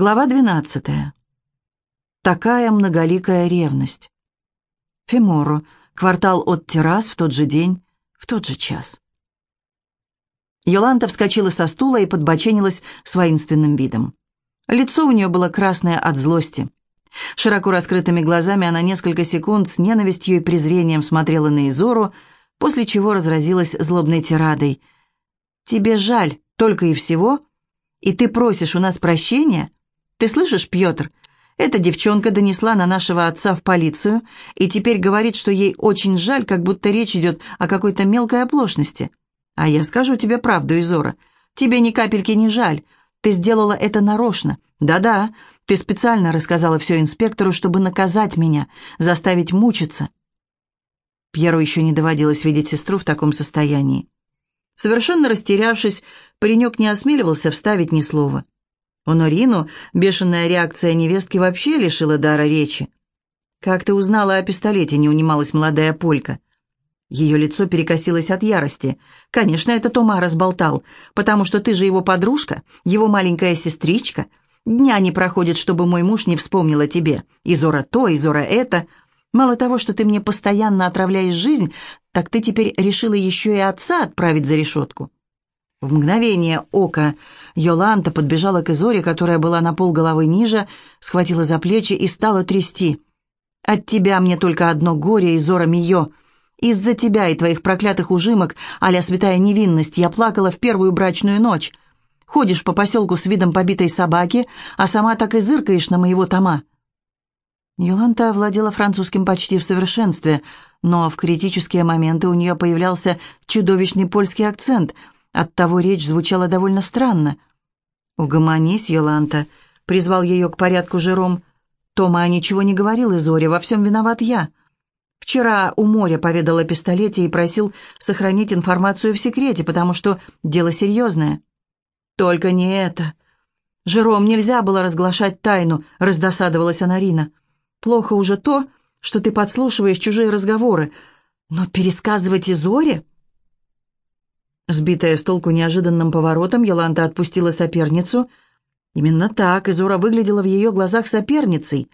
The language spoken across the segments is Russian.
Глава 12. Такая многоликая ревность. Фемору. Квартал от террас в тот же день, в тот же час. Йоланта вскочила со стула и подбоченилась с воинственным видом. Лицо у нее было красное от злости. Широко раскрытыми глазами она несколько секунд с ненавистью и презрением смотрела на Изору, после чего разразилась злобной тирадой. «Тебе жаль, только и всего? И ты просишь у нас прощения?» Ты слышишь, Пьетр? Эта девчонка донесла на нашего отца в полицию и теперь говорит, что ей очень жаль, как будто речь идет о какой-то мелкой оплошности. А я скажу тебе правду, Изора. Тебе ни капельки не жаль. Ты сделала это нарочно. Да-да, ты специально рассказала все инспектору, чтобы наказать меня, заставить мучиться. Пьеру еще не доводилось видеть сестру в таком состоянии. Совершенно растерявшись, паренек не осмеливался вставить ни слова. У Норину бешеная реакция невестки вообще лишила дара речи. «Как ты узнала о пистолете?» — не унималась молодая полька. Ее лицо перекосилось от ярости. «Конечно, это Тома разболтал, потому что ты же его подружка, его маленькая сестричка. Дня не проходит, чтобы мой муж не вспомнил о тебе. Изора то, Изора это. Мало того, что ты мне постоянно отравляешь жизнь, так ты теперь решила еще и отца отправить за решетку». В мгновение ока Йоланта подбежала к Изоре, которая была на пол головы ниже, схватила за плечи и стала трясти. «От тебя мне только одно горе, Изора Мио. Из-за тебя и твоих проклятых ужимок, аля святая невинность, я плакала в первую брачную ночь. Ходишь по поселку с видом побитой собаки, а сама так и зыркаешь на моего тома». Йоланта овладела французским почти в совершенстве, но в критические моменты у нее появлялся чудовищный польский акцент – Оттого речь звучала довольно странно. «Угомонись, Йоланта», — призвал ее к порядку Жером. «Тома ничего не говорил Изоре, во всем виноват я. Вчера у моря поведал о пистолете и просил сохранить информацию в секрете, потому что дело серьезное». «Только не это. Жером, нельзя было разглашать тайну», — раздосадовалась Анарина. «Плохо уже то, что ты подслушиваешь чужие разговоры, но пересказывать Изоре...» Сбитая с толку неожиданным поворотом, Йоланта отпустила соперницу. Именно так Изора выглядела в ее глазах соперницей.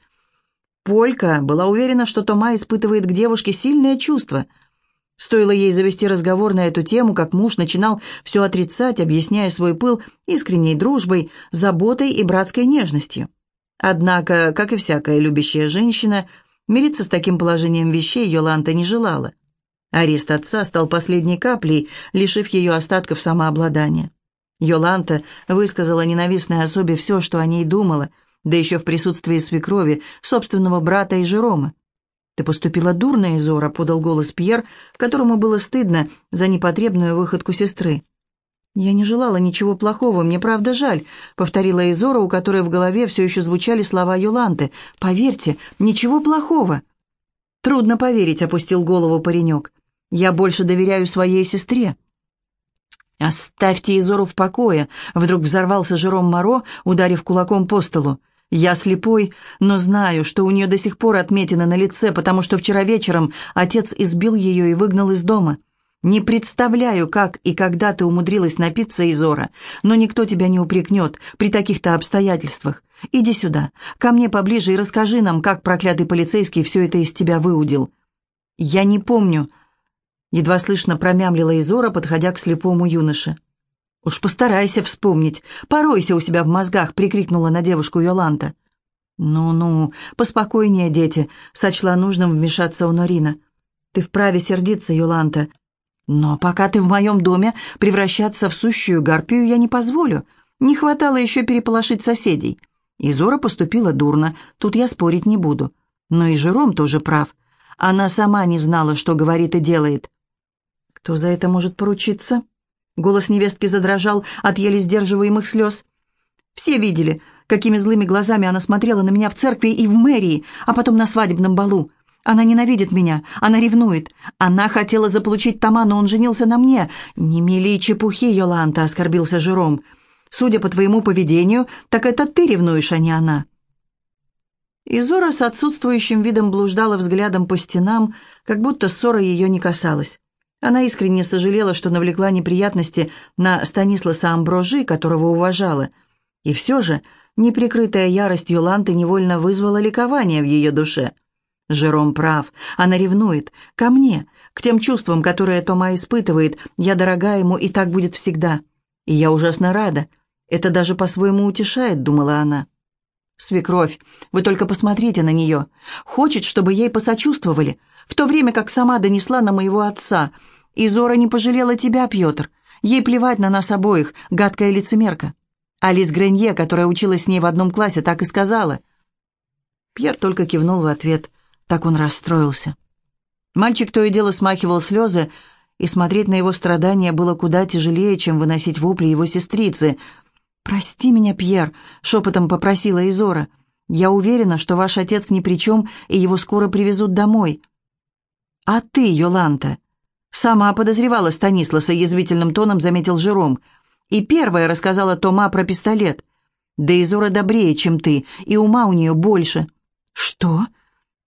Полька была уверена, что Тома испытывает к девушке сильное чувство. Стоило ей завести разговор на эту тему, как муж начинал все отрицать, объясняя свой пыл искренней дружбой, заботой и братской нежностью. Однако, как и всякая любящая женщина, мириться с таким положением вещей Йоланта не желала. Арест отца стал последней каплей, лишив ее остатков самообладания. Йоланта высказала ненавистной особе все, что о ней думала, да еще в присутствии свекрови, собственного брата и Жерома. «Ты поступила дурно, Изора», — подал голос Пьер, которому было стыдно за непотребную выходку сестры. «Я не желала ничего плохого, мне правда жаль», — повторила Изора, у которой в голове все еще звучали слова Йоланты. «Поверьте, ничего плохого». «Трудно поверить», — опустил голову паренек. Я больше доверяю своей сестре». «Оставьте Изору в покое», — вдруг взорвался Жером Моро, ударив кулаком по столу. «Я слепой, но знаю, что у нее до сих пор отметина на лице, потому что вчера вечером отец избил ее и выгнал из дома. Не представляю, как и когда ты умудрилась напиться, Изора, но никто тебя не упрекнет при таких-то обстоятельствах. Иди сюда, ко мне поближе и расскажи нам, как проклятый полицейский все это из тебя выудил». «Я не помню», Едва слышно промямлила Изора, подходя к слепому юноше. «Уж постарайся вспомнить, поройся у себя в мозгах», — прикрикнула на девушку Йоланта. «Ну-ну, поспокойнее, дети», — сочла нужным вмешаться у Норина. «Ты вправе сердиться, Йоланта. Но пока ты в моем доме, превращаться в сущую гарпию я не позволю. Не хватало еще переполошить соседей. Изора поступила дурно, тут я спорить не буду. Но и Жером тоже прав. Она сама не знала, что говорит и делает. Кто за это может поручиться? Голос невестки задрожал от еле сдерживаемых слез. Все видели, какими злыми глазами она смотрела на меня в церкви и в мэрии, а потом на свадебном балу. Она ненавидит меня, она ревнует. Она хотела заполучить Тома, но он женился на мне. Не мели чепухи, Йоланта, оскорбился Жером. Судя по твоему поведению, так это ты ревнуешь, а не она. Изора с отсутствующим видом блуждала взглядом по стенам, как будто ссора ее не касалась. Она искренне сожалела, что навлекла неприятности на Станисласа Амброжи, которого уважала. И все же неприкрытая ярость Юланты невольно вызвала ликование в ее душе. Жером прав, она ревнует. Ко мне, к тем чувствам, которые Тома испытывает. Я дорога ему, и так будет всегда. И я ужасно рада. Это даже по-своему утешает, думала она. «Свекровь, вы только посмотрите на нее. Хочет, чтобы ей посочувствовали, в то время как сама донесла на моего отца. И Зора не пожалела тебя, Пьетр. Ей плевать на нас обоих, гадкая лицемерка. Алис Гренье, которая училась с ней в одном классе, так и сказала». Пьер только кивнул в ответ. Так он расстроился. Мальчик то и дело смахивал слезы, и смотреть на его страдания было куда тяжелее, чем выносить вопли его сестрицы — «Прости меня, Пьер», — шепотом попросила Изора. «Я уверена, что ваш отец ни при чем, и его скоро привезут домой». «А ты, Йоланта?» «Сама подозревала Станисласа», — язвительным тоном заметил Жером. «И первая рассказала Тома про пистолет. Да Изора добрее, чем ты, и ума у нее больше». «Что?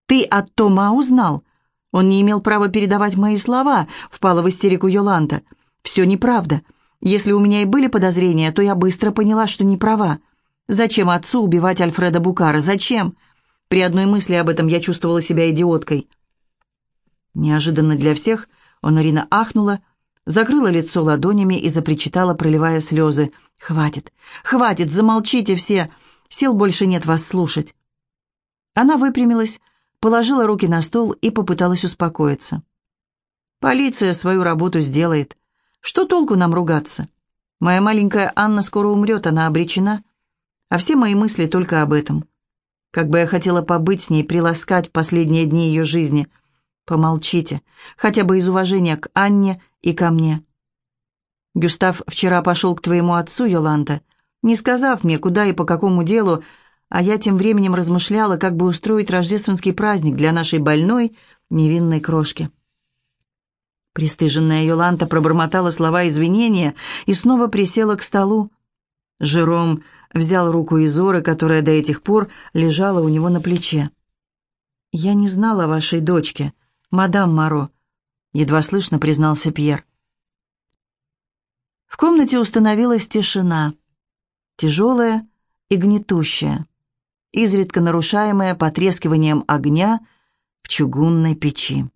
Ты от Тома узнал?» «Он не имел права передавать мои слова», — впала в истерику Йоланта. «Все неправда. Если у меня и были подозрения, то я быстро поняла, что не права. Зачем отцу убивать Альфреда Букара? Зачем? При одной мысли об этом я чувствовала себя идиоткой. Неожиданно для всех Онорина ахнула, закрыла лицо ладонями и запричитала, проливая слезы. «Хватит, хватит, замолчите все, сил больше нет вас слушать». Она выпрямилась, положила руки на стол и попыталась успокоиться. «Полиция свою работу сделает. Что толку нам ругаться? Моя маленькая Анна скоро умрет, она обречена. А все мои мысли только об этом. Как бы я хотела побыть с ней, приласкать в последние дни ее жизни. Помолчите, хотя бы из уважения к Анне и ко мне. Гюстав вчера пошел к твоему отцу, Йоланта, не сказав мне, куда и по какому делу, а я тем временем размышляла, как бы устроить рождественский праздник для нашей больной, невинной крошки. Престыженная Йоланта пробормотала слова извинения и снова присела к столу. Жером взял руку Изоры, которая до этих пор лежала у него на плече. «Я не знала вашей дочке, мадам Маро», — едва слышно признался Пьер. В комнате установилась тишина, тяжелая и гнетущая, изредка нарушаемая потрескиванием огня в чугунной печи.